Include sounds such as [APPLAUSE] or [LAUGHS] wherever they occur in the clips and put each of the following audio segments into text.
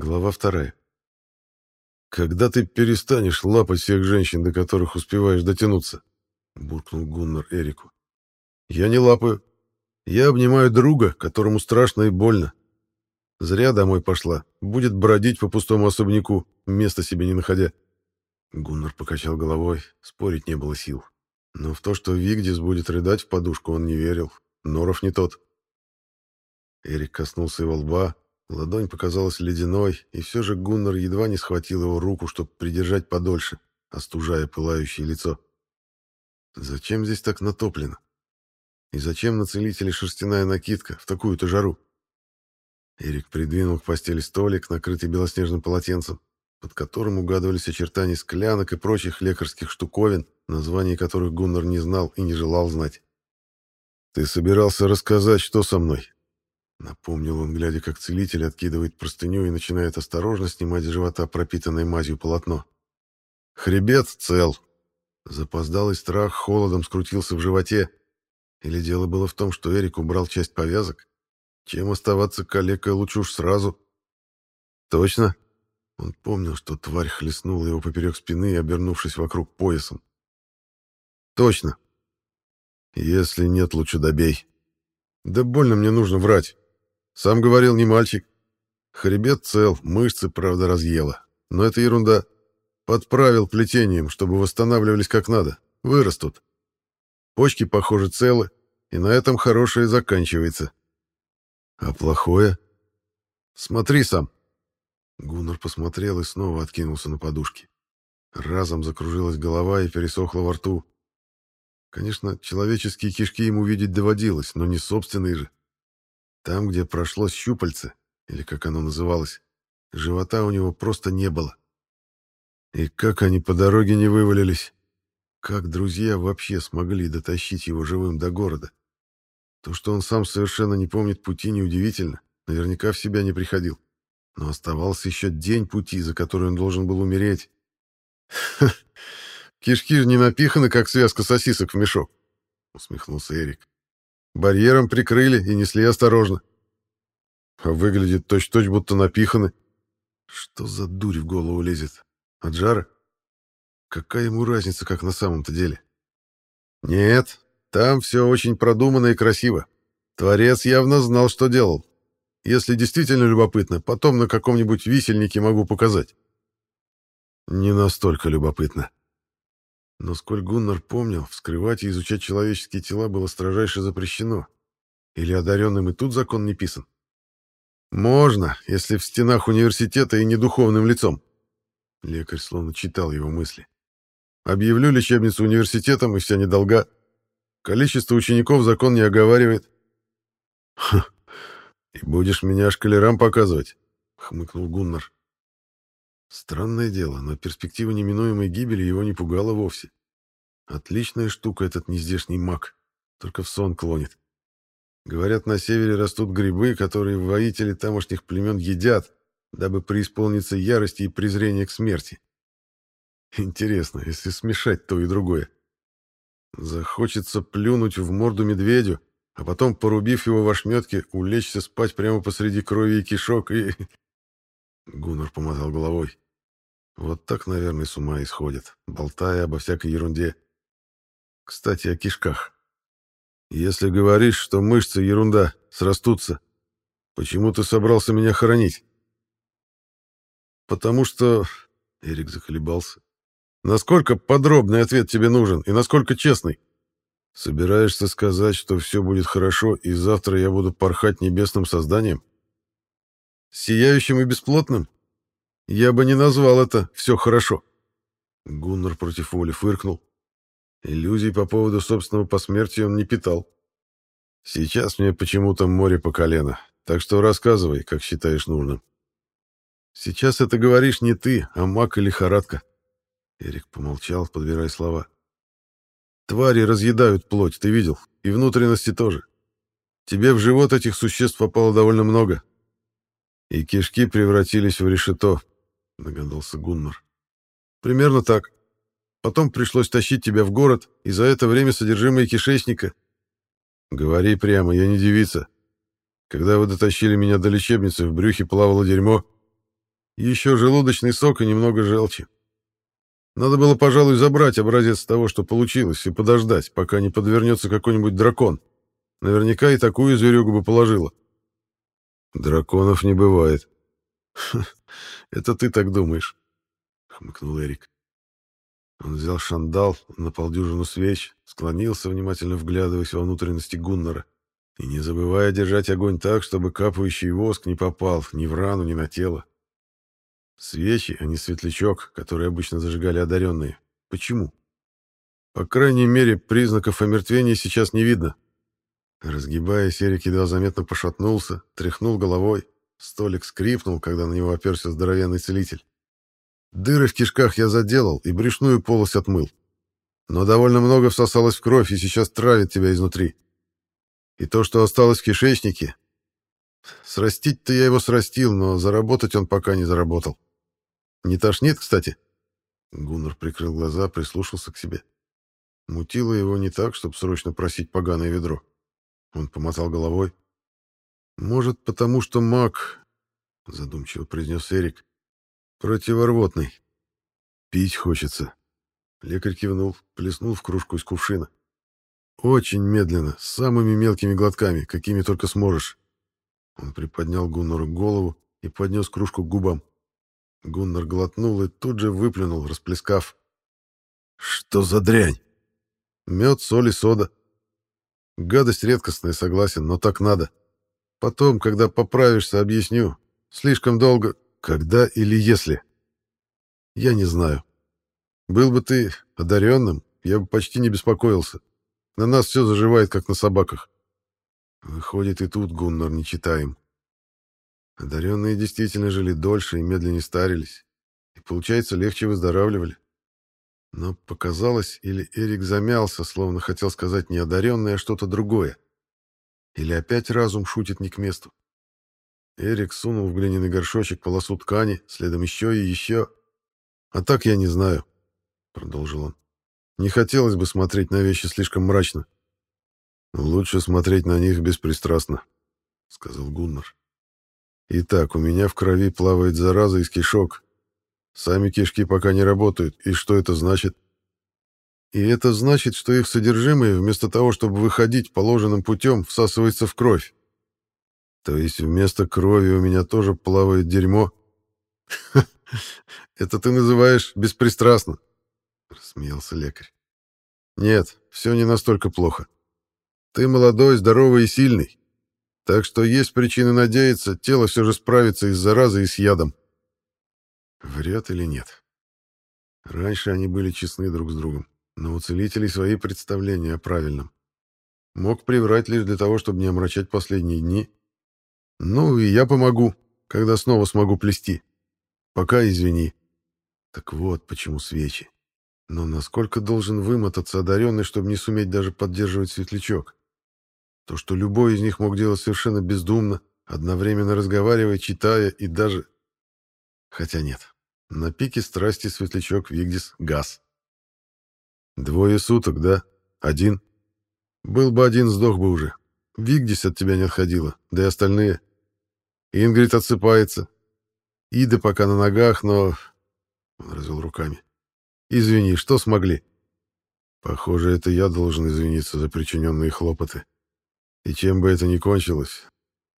Глава вторая. «Когда ты перестанешь лапать всех женщин, до которых успеваешь дотянуться?» — буркнул Гуннар Эрику. «Я не лапаю. Я обнимаю друга, которому страшно и больно. Зря домой пошла. Будет бродить по пустому особняку, места себе не находя». Гуннар покачал головой, спорить не было сил. Но в то, что Вигдис будет рыдать в подушку, он не верил. Норов не тот. Эрик коснулся его лба, ладонь показалась ледяной, и все же Гуннар едва не схватил его руку, чтобы придержать подольше, остужая пылающее лицо. Зачем здесь так натоплено? И зачем на целителе шерстяная накидка в такую-то жару? Эрик придвинул к постели столик, накрытый белоснежным полотенцем, под которым угадывались очертания склянок и прочих лекарских штуковин, названий которых Гуннар не знал и не желал знать. «Ты собирался рассказать, что со мной?» Напомнил он, глядя, как целитель откидывает простыню и начинает осторожно снимать с живота пропитанное мазью полотно. «Хребет цел!» Запоздалый страх холодом скрутился в животе. Или дело было в том, что Эрик убрал часть повязок? Чем оставаться калекой лучше уж сразу? «Точно?» Он помнил, что тварь хлестнула его поперек спины, обернувшись вокруг поясом. «Точно!» «Если нет, лучше добей!» «Да больно мне нужно врать!» Сам говорил, не мальчик. Хребет цел, мышцы, правда, разъела. Но это ерунда. Подправил плетением, чтобы восстанавливались как надо. Вырастут. Почки, похоже, целы, и на этом хорошее заканчивается. А плохое? Смотри сам. Гуннар посмотрел и снова откинулся на подушки. Разом закружилась голова и пересохла во рту. Конечно, человеческие кишки ему видеть доводилось, но не собственные же. Там, где прошло щупальце, или как оно называлось, живота у него просто не было. И как они по дороге не вывалились? Как друзья вообще смогли дотащить его живым до города? То, что он сам совершенно не помнит пути, неудивительно. Наверняка в себя не приходил. Но оставался еще день пути, за который он должен был умереть. Кишки же не напиханы, как связка сосисок в мешок, усмехнулся Эрик. Барьером прикрыли и несли осторожно. А выглядит точь-точь, будто напиханы. Что за дурь в голову лезет? От жара? Какая ему разница, как на самом-то деле? Нет, там все очень продумано и красиво. Творец явно знал, что делал. Если действительно любопытно, потом на каком-нибудь висельнике могу показать. Не настолько любопытно. Но сколь Гуннар помнил, вскрывать и изучать человеческие тела было строжайше запрещено. Или одаренным и тут закон не писан? Можно, если в стенах университета и не духовным лицом. Лекарь словно читал его мысли. Объявлю лечебницу университетом, и вся недолга. Количество учеников закон не оговаривает. Ха, и будешь меня шкалерам показывать, хмыкнул Гуннар. Странное дело, но перспектива неминуемой гибели его не пугала вовсе. Отличная штука этот нездешний маг, только в сон клонит. Говорят, на севере растут грибы, которые воители тамошних племен едят, дабы преисполниться ярости и презрения к смерти. Интересно, если смешать то и другое. Захочется плюнуть в морду медведю, а потом, порубив его в ошметке, улечься спать прямо посреди крови и кишок и... Гуннар помотал головой. Вот так, наверное, с ума исходят, болтая обо всякой ерунде. Кстати, о кишках. Если говоришь, что мышцы ерунда, срастутся, почему ты собрался меня хоронить? Потому что... Эрик заколебался. Насколько подробный ответ тебе нужен и насколько честный? Собираешься сказать, что все будет хорошо, и завтра я буду порхать небесным созданием? Сияющим и бесплотным? Я бы не назвал это «все хорошо». Гуннар против воли фыркнул. Иллюзий по поводу собственного посмертия он не питал. Сейчас мне почему-то море по колено, так что рассказывай, как считаешь нужным. Сейчас это говоришь не ты, а маг и лихорадка. Эрик помолчал, подбирая слова. Твари разъедают плоть, ты видел, и внутренности тоже. Тебе в живот этих существ попало довольно много. И кишки превратились в решето, догадался Гуннар. Примерно так. Потом пришлось тащить тебя в город, и за это время содержимое кишечника. Говори прямо, я не девица. Когда вы дотащили меня до лечебницы, в брюхе плавало дерьмо. Еще желудочный сок и немного желчи. Надо было, пожалуй, забрать образец того, что получилось, и подождать, пока не подвернется какой-нибудь дракон. Наверняка и такую зверюгу бы положила. Драконов не бывает. [LAUGHS] Это ты так думаешь, хмыкнул Эрик. Он взял шандал, на полдюжину свеч, склонился, внимательно вглядываясь во внутренности Гуннера, и не забывая держать огонь так, чтобы капающий воск не попал ни в рану, ни на тело. Свечи, а не светлячок, который обычно зажигали одаренные. Почему? По крайней мере, признаков омертвения сейчас не видно. Разгибаясь, Эрик едва заметно пошатнулся, тряхнул головой. Столик скрипнул, когда на него оперся здоровенный целитель. Дыры в кишках я заделал и брюшную полость отмыл. Но довольно много всосалось в кровь и сейчас травит тебя изнутри. И то, что осталось в кишечнике... Срастить-то я его срастил, но заработать он пока не заработал. Не тошнит, кстати?» Гуннар прикрыл глаза, прислушался к себе. Мутило его не так, чтобы срочно просить поганое ведро. Он помотал головой. «Может, потому что маг...» — задумчиво произнес Эрик. «Противорвотный. Пить хочется». Лекарь кивнул, плеснул в кружку из кувшина. «Очень медленно, с самыми мелкими глотками, какими только сможешь». Он приподнял Гуннару голову и поднес кружку к губам. Гуннар глотнул и тут же выплюнул, расплескав. «Что за дрянь?» «Мед, соль и сода». «Гадость редкостная, согласен, но так надо. Потом, когда поправишься, объясню. Слишком долго. Когда или если?» «Я не знаю. Был бы ты одаренным, я бы почти не беспокоился. На нас все заживает, как на собаках. Выходит, и тут Гуннар не читаем. Одаренные действительно жили дольше и медленнее старились, и, получается, легче выздоравливали. Но показалось, или Эрик замялся, словно хотел сказать не одаренное, а что-то другое. Или опять разум шутит не к месту. Эрик сунул в глиняный горшочек полосу ткани, следом еще и еще. «А так я не знаю», — продолжил он. «Не хотелось бы смотреть на вещи слишком мрачно». «Лучше смотреть на них беспристрастно», — сказал Гуннар. Итак, у меня в крови плавает зараза из кишок. Сами кишки пока не работают. И что это значит? И это значит, что их содержимое, вместо того, чтобы выходить положенным путем, всасывается в кровь. То есть вместо крови у меня тоже плавает дерьмо? [LAUGHS] Это ты называешь беспристрастно? Рассмеялся лекарь. Нет, все не настолько плохо. Ты молодой, здоровый и сильный. Так что есть причины надеяться, тело все же справится и с заразой, и с ядом. Врет или нет? Раньше они были честны друг с другом, но у целителей свои представления о правильном. Мог приврать лишь для того, чтобы не омрачать последние дни. Ну, и я помогу, когда снова смогу плести. Пока извини. Так вот, почему свечи. Но насколько должен вымотаться одаренный, чтобы не суметь даже поддерживать светлячок? То, что любой из них мог делать совершенно бездумно, одновременно разговаривая, читая и даже... Хотя нет. На пике страсти светлячок Вигдис газ. Двое суток, да? Один? Был бы один, сдох бы уже. Вигдис от тебя не отходила, да и остальные. Ингрид отсыпается. Ида пока на ногах, но... Он развел руками. Извини, что смогли? Похоже, это я должен извиниться за причиненные хлопоты. И чем бы это ни кончилось,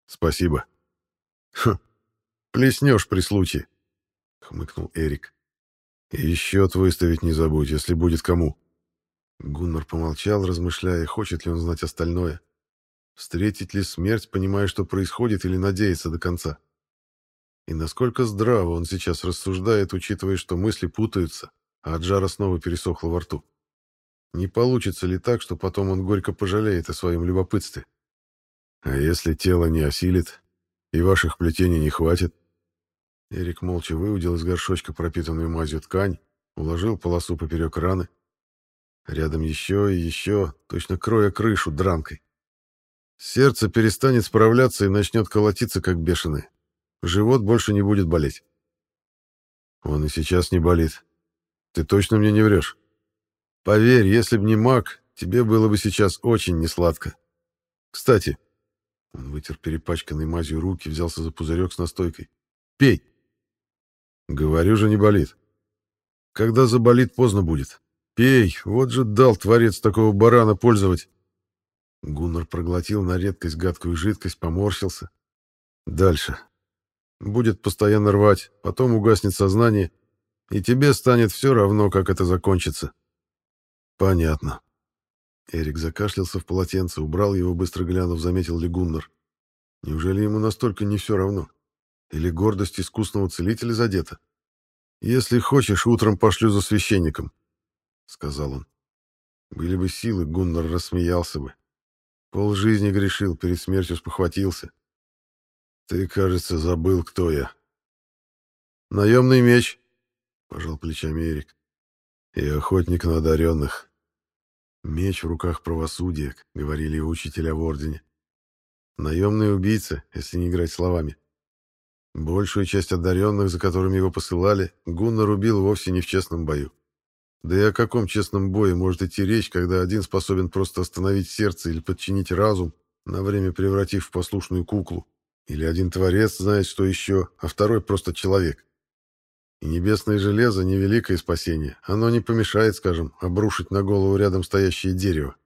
спасибо. Хм, плеснешь при случае, хмыкнул Эрик. И счет выставить не забудь, если будет кому. Гуннар помолчал, размышляя, хочет ли он знать остальное. Встретить ли смерть, понимая, что происходит, или надеяться до конца. И насколько здраво он сейчас рассуждает, учитывая, что мысли путаются, а от жара снова пересохло во рту. Не получится ли так, что потом он горько пожалеет о своем любопытстве? А если тело не осилит, и ваших плетений не хватит? Эрик молча выудил из горшочка пропитанную мазью ткань, уложил полосу поперек раны. Рядом еще и еще, точно кроя крышу дранкой. Сердце перестанет справляться и начнет колотиться, как бешеное. Живот больше не будет болеть. Он и сейчас не болит. Ты точно мне не врешь? Поверь, если б не маг, тебе было бы сейчас очень несладко. Кстати, он вытер перепачканной мазью руки, взялся за пузырек с настойкой. «Пей!» Говорю же, не болит. Когда заболит, поздно будет. Пей, вот же дал творец такого барана пользовать. Гуннар проглотил на редкость гадкую жидкость, поморщился. Дальше. Будет постоянно рвать, потом угаснет сознание, и тебе станет все равно, как это закончится. Понятно. Эрик закашлялся в полотенце, убрал его, быстро глянув, заметил ли Гуннар. Неужели ему настолько не все равно? Или гордость искусного целителя задета? «Если хочешь, утром пошлю за священником», — сказал он. Были бы силы, Гуннар рассмеялся бы. Пол жизни грешил, перед смертью спохватился. «Ты, кажется, забыл, кто я». «Наемный меч», — пожал плечами Эрик. «И охотник на одаренных». «Меч в руках правосудия», — говорили учителя в Ордене. «Наемный убийца, если не играть словами». Большую часть одаренных, за которыми его посылали, Гуннар убил вовсе не в честном бою. Да и о каком честном бое может идти речь, когда один способен просто остановить сердце или подчинить разум, на время превратив в послушную куклу, или один творец знает, что еще, а второй просто человек. И небесное железо — невеликое спасение, оно не помешает, скажем, обрушить на голову рядом стоящее дерево.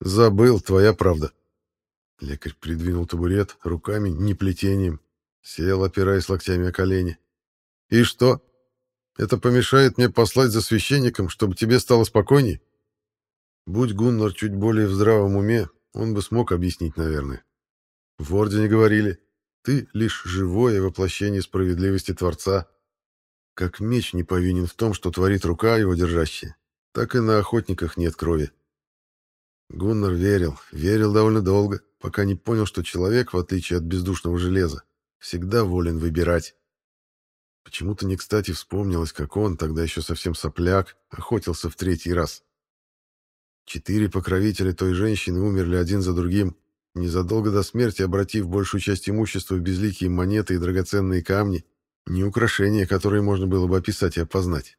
Забыл, твоя правда. Лекарь придвинул табурет руками, не плетением, Сел, опираясь локтями о колени. «И что? Это помешает мне послать за священником, чтобы тебе стало спокойней?» Будь Гуннар чуть более в здравом уме, он бы смог объяснить, наверное. В Ордене говорили, ты лишь живое воплощение справедливости Творца. Как меч не повинен в том, что творит рука его держащая, так и на охотниках нет крови. Гуннар верил, верил довольно долго, пока не понял, что человек, в отличие от бездушного железа, всегда волен выбирать. Почему-то не кстати вспомнилось, как он, тогда еще совсем сопляк, охотился в третий раз. Четыре покровителя той женщины умерли один за другим, незадолго до смерти обратив большую часть имущества в безликие монеты и драгоценные камни, не украшения, которые можно было бы описать и опознать.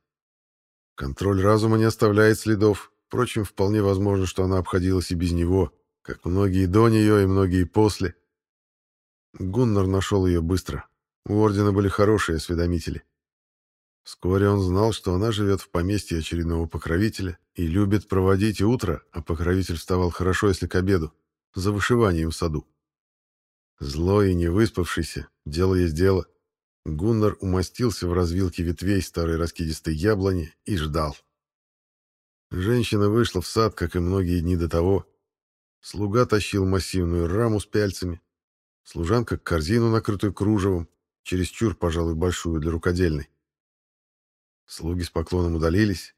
Контроль разума не оставляет следов, впрочем, вполне возможно, что она обходилась и без него, как многие до нее и многие после. Гуннар нашел ее быстро. У Ордена были хорошие осведомители. Вскоре он знал, что она живет в поместье очередного покровителя и любит проводить утро, а покровитель вставал хорошо, если к обеду, за вышиванием в саду. Злой и невыспавшийся, дело есть дело. Гуннар умостился в развилке ветвей старой раскидистой яблони и ждал. Женщина вышла в сад, как и многие дни до того. Слуга тащил массивную раму с пяльцами, Служанка корзину, накрытую кружевом, чересчур, пожалуй, большую для рукодельной. Слуги с поклоном удалились.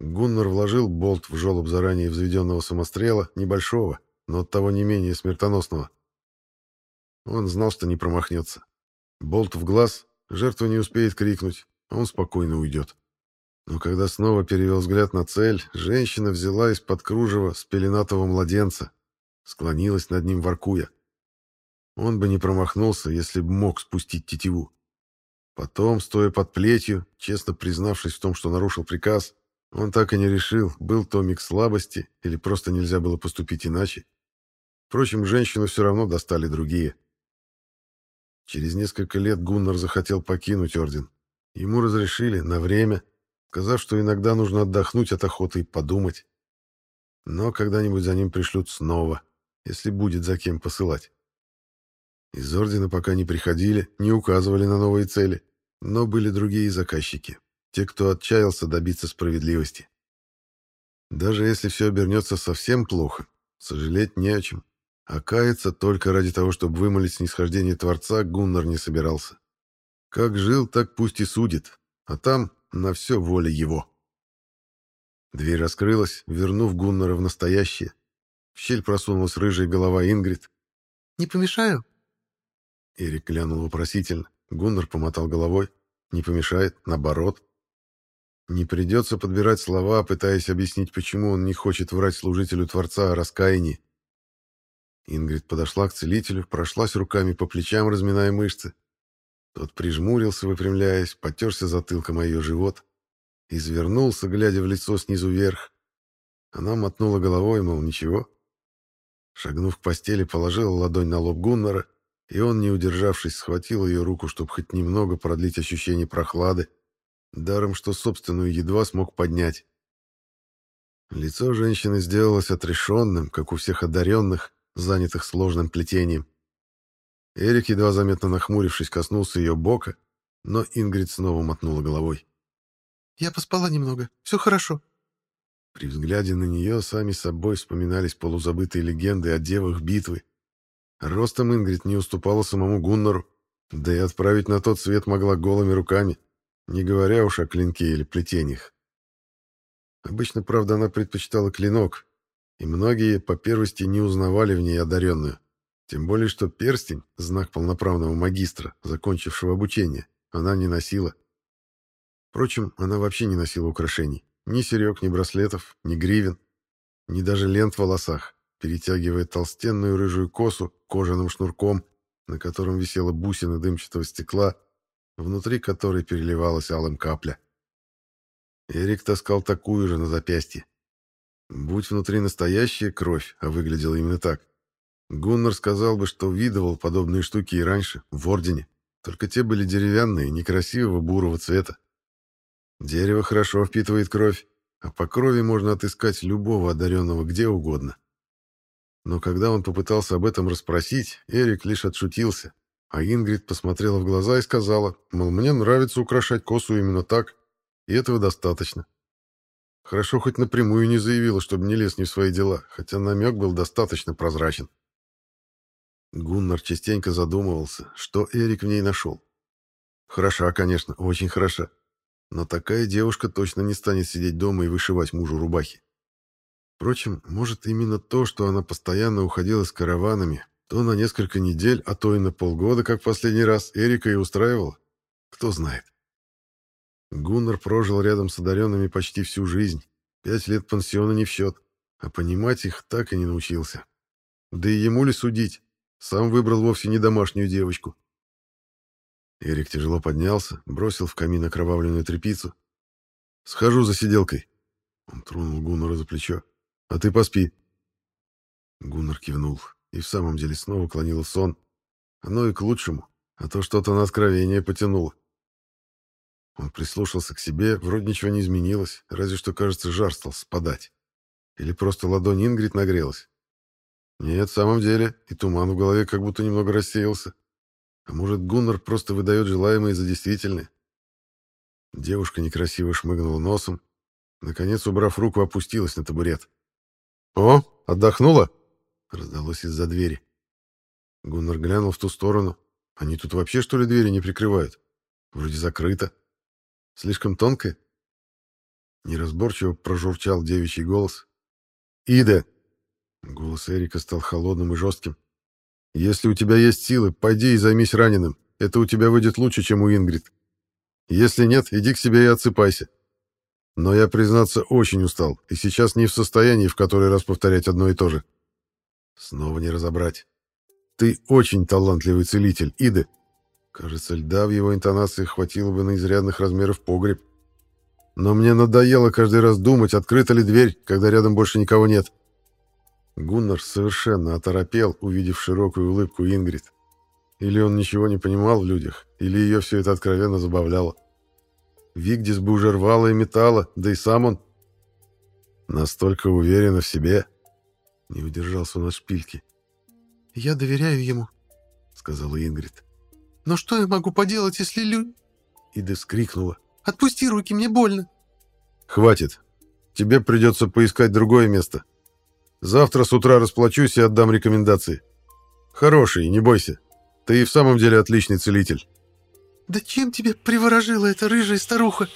Гуннар вложил болт в жолоб заранее взведенного самострела, небольшого, но оттого не менее смертоносного. Он знал, что не промахнется. Болт в глаз, жертва не успеет крикнуть, а он спокойно уйдет. Но когда снова перевел взгляд на цель, женщина взяла из-под кружева спеленатого младенца, склонилась над ним, воркуя. Он бы не промахнулся, если бы мог спустить тетиву. Потом, стоя под плетью, честно признавшись в том, что нарушил приказ, он так и не решил, был то миг слабости или просто нельзя было поступить иначе. Впрочем, женщину все равно достали другие. Через несколько лет Гуннар захотел покинуть орден. Ему разрешили на время, сказав, что иногда нужно отдохнуть от охоты и подумать. Но когда-нибудь за ним пришлют снова, если будет за кем посылать. Из ордена пока не приходили, не указывали на новые цели, но были другие заказчики, те, кто отчаялся добиться справедливости. Даже если все обернется совсем плохо, сожалеть не о чем. А каяться только ради того, чтобы вымолить снисхождение Творца, Гуннар не собирался. Как жил, так пусть и судит, а там на все воля его. Дверь раскрылась, вернув Гуннара в настоящее. В щель просунулась рыжая голова Ингрид. «Не помешаю?» Эрик глянул вопросительно. Гуннар помотал головой. Не помешает, наоборот. Не придется подбирать слова, пытаясь объяснить, почему он не хочет врать служителю Творца о раскаянии. Ингрид подошла к целителю, прошлась руками по плечам, разминая мышцы. Тот прижмурился, выпрямляясь, потерся затылком о ее живот. Извернулся, глядя в лицо снизу вверх. Она мотнула головой, мол, ничего. Шагнув к постели, положила ладонь на лоб Гуннара и он, не удержавшись, схватил ее руку, чтобы хоть немного продлить ощущение прохлады, даром что собственную едва смог поднять. Лицо женщины сделалось отрешенным, как у всех одаренных, занятых сложным плетением. Эрик, едва заметно нахмурившись, коснулся ее бока, но Ингрид снова мотнула головой. «Я поспала немного. Все хорошо». При взгляде на нее сами собой вспоминались полузабытые легенды о девах битвы. Ростом Ингрид не уступала самому Гуннару, да и отправить на тот свет могла голыми руками, не говоря уж о клинке или плетениях. Обычно, правда, она предпочитала клинок, и многие по первости не узнавали в ней одаренную. Тем более, что перстень, знак полноправного магистра, закончившего обучение, она не носила. Впрочем, она вообще не носила украшений. Ни серег, ни браслетов, ни гривен, ни даже лент в волосах, перетягивая толстенную рыжую косу кожаным шнурком, на котором висела бусина дымчатого стекла, внутри которой переливалась алым капля. Эрик таскал такую же на запястье. Будь внутри настоящая кровь, а выглядела именно так, Гуннар сказал бы, что видывал подобные штуки и раньше, в Ордене, только те были деревянные, некрасивого бурого цвета. Дерево хорошо впитывает кровь, а по крови можно отыскать любого одаренного где угодно. Но когда он попытался об этом расспросить, Эрик лишь отшутился, а Ингрид посмотрела в глаза и сказала, мол, мне нравится украшать косу именно так, и этого достаточно. Хорошо хоть напрямую не заявила, чтобы не лез не в свои дела, хотя намек был достаточно прозрачен. Гуннар частенько задумывался, что Эрик в ней нашел. Хороша, конечно, очень хороша. Но такая девушка точно не станет сидеть дома и вышивать мужу рубахи. Впрочем, может, именно то, что она постоянно уходила с караванами, то на несколько недель, а то и на полгода, как в последний раз, Эрика и устраивала. Кто знает. Гуннар прожил рядом с одаренными почти всю жизнь. Пять лет пансиона не в счет, а понимать их так и не научился. Да и ему ли судить? Сам выбрал вовсе не домашнюю девочку. Эрик тяжело поднялся, бросил в камин окровавленную тряпицу. «Схожу за сиделкой». Он тронул Гуннара за плечо. «А ты поспи». Гуннар кивнул и в самом деле снова клонил сон. Оно и к лучшему, а то что-то на откровение потянуло. Он прислушался к себе, вроде ничего не изменилось, разве что, кажется, жар стал спадать. Или просто ладонь Ингрид нагрелась. Нет, в самом деле, и туман в голове как будто немного рассеялся. А может, Гуннар просто выдает желаемое за действительное? Девушка некрасиво шмыгнула носом. Наконец, убрав руку, опустилась на табурет. «О, отдохнула?» — раздалось из-за двери. Гуннар глянул в ту сторону. Они тут вообще, что ли, двери не прикрывают? Вроде закрыто. Слишком тонкая? Неразборчиво прожурчал девичий голос. «Ида!» Голос Эрика стал холодным и жестким. «Если у тебя есть силы, пойди и займись раненым. Это у тебя выйдет лучше, чем у Ингрид. Если нет, иди к себе и отсыпайся. Но я, признаться, очень устал, и сейчас не в состоянии в который раз повторять одно и то же. Снова не разобрать. Ты очень талантливый целитель, Иды. Кажется, льда в его интонации хватило бы на изрядных размеров погреб. Но мне надоело каждый раз думать, открыта ли дверь, когда рядом больше никого нет. Гуннар совершенно оторопел, увидев широкую улыбку Ингрид. Или он ничего не понимал в людях, или ее все это откровенно забавляло. Вигдис бы уже рвала и металла, да и сам он настолько уверенно в себе. Не удержался он от шпильки. «Я доверяю ему», — сказала Ингрид. «Но что я могу поделать, если лю...» Ида вскрикнула. «Отпусти руки, мне больно». «Хватит. Тебе придется поискать другое место. Завтра с утра расплачусь и отдам рекомендации. Хороший, не бойся. Ты и в самом деле отличный целитель. Да чем тебе приворожила эта рыжая старуха?